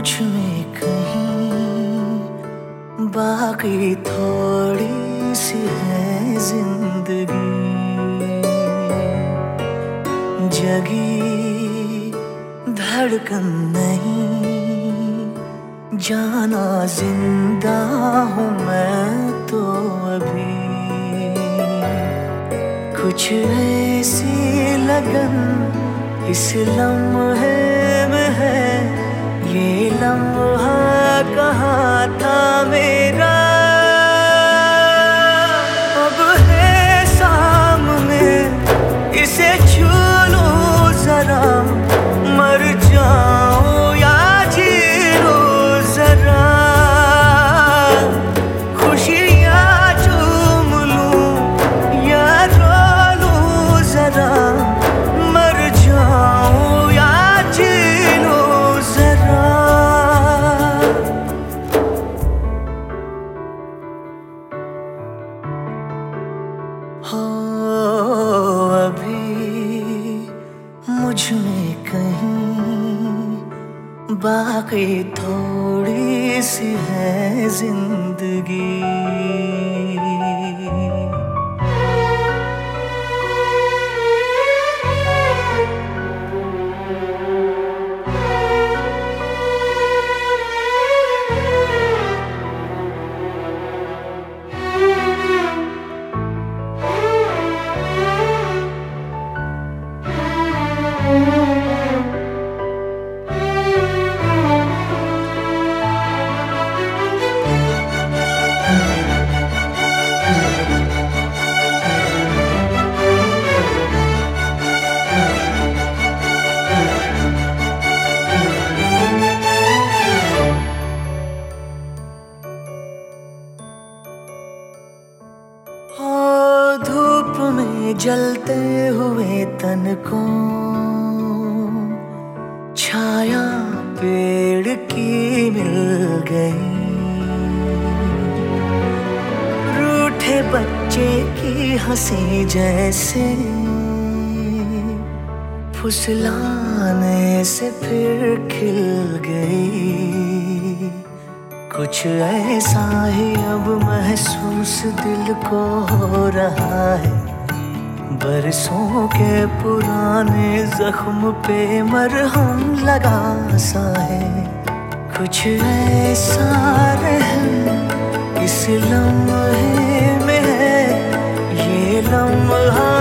مجھ میں کہیں، باقی تھوڑی سی ہے زندگی۔ جگی دھڑکن نہیں، جانا زندہ ہوں میں تو ابھی۔ کچھ ایسی لگن، اس لمحے ہو ابھی مجھ میں کہیں باقی تھوڑی سی ہے زندگی۔ جلتے ہوئے تن کو چھایا پیڑ کی مل گئی۔ روٹھے بچے کی ہنسی جیسے، پھسلانے سے پھر کھل گئی۔ کچھ ایسا ہی اب محسوس دل کو ہو رہا ہے۔ برسوں کے پرانے زخم پہ مرہم لگا سا ہے۔ کچھ ایسا رحم اس لمحے میں ہے، یہ لمحہ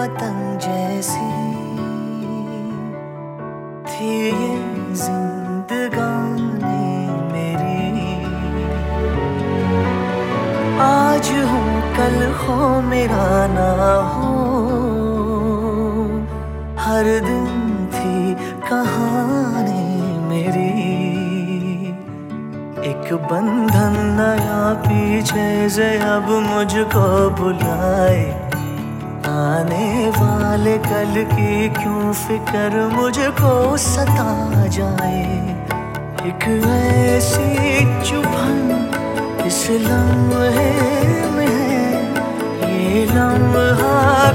پتنگ جیسی تھی یہ زندگانی میری آج ہوں کل ہو میرا نہ ہو ہر دن تھی کہانی میری ایک بندھن نیا پیچھے سے اب مجھ کو بلائے آنے والے کل کی کیوں فکر مجھ کو ستا جائے؟ ایک ایسی چبھن اس لمحے میں ہے لمحہ